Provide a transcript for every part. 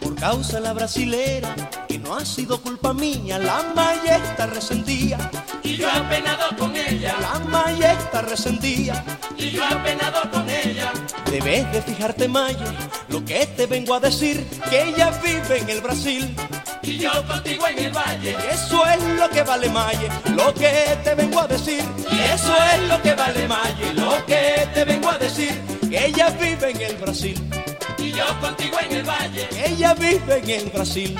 Por causa la brasilera, que no ha sido culpa mía, la malla está resentida. Y yo apenado con ella, La malla está resentida. y yo apenado con ella. Debes de fijarte, Maye, lo que te vengo a decir, que ella vive en el Brasil. Y yo contigo en el valle, Y eso es lo que vale, Maye, lo que te vengo a decir. y eso es lo que vale Maye, Lo que te vengo a decir, que ella vive en el Brasil. y yo contigo en el valle, ella vive en el Brasil.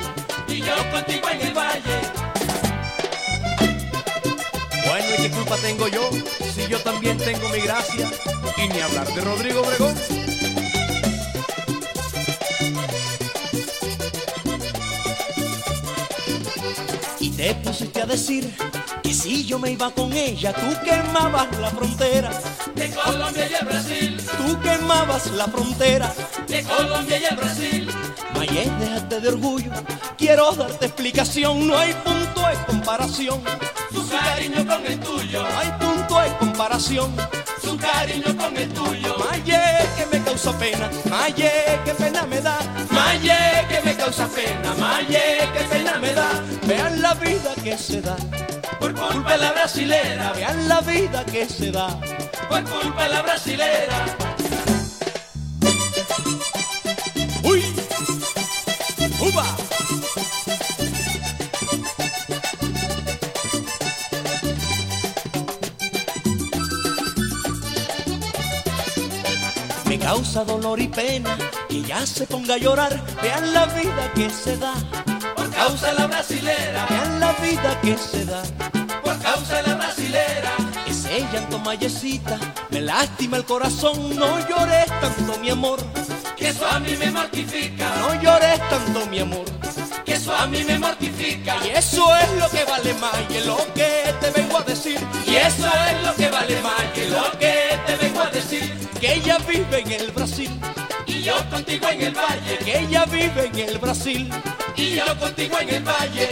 y yo contigo en el valle. Qué culpa tengo yo? Si yo también tengo mi gracia. Y ni hablar de Rodrigo Obregón. Y te pusiste a decir que si yo me iba con ella, tú quemabas la frontera. De Colombia y el Brasil, Tú quemabas la frontera. de Colombia y el Brasil, Mayes, déjate de orgullo. Quiero darte explicación. No hay punto de comparación. Su cariño con el tuyo, No hay punto de comparación. su cariño con el tuyo. Maye, que me causa pena. Maye, que pena me da. Maye, que me causa pena, Maye, que pena me da, Vean la vida que se da. por culpa de la brasilera, Vean la vida que se da. por culpa de la brasilera. Me causa dolor y pena que ya se ponga a llorar. Vean la vida que se da. Por causa de la brasilera, Vean la vida que se da. por causa de la brasilera, Ese llanto mayecita me lastima el corazón. No llores tanto, mi amor. que eso a mí me mortifica, No llores tanto, mi amor. que eso a mí me mortifica. Y eso es lo que vale más y es lo que te vengo a decir. Y eso es vive en el Brasil. Y yo contigo en el valle, Que ella vive en el Brasil. y yo contigo en el valle.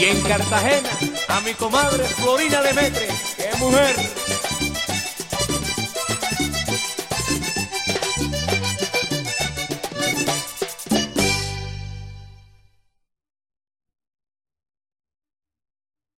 Y en Cartagena, a mi comadre Florina Demetre. ¡Qué mujer!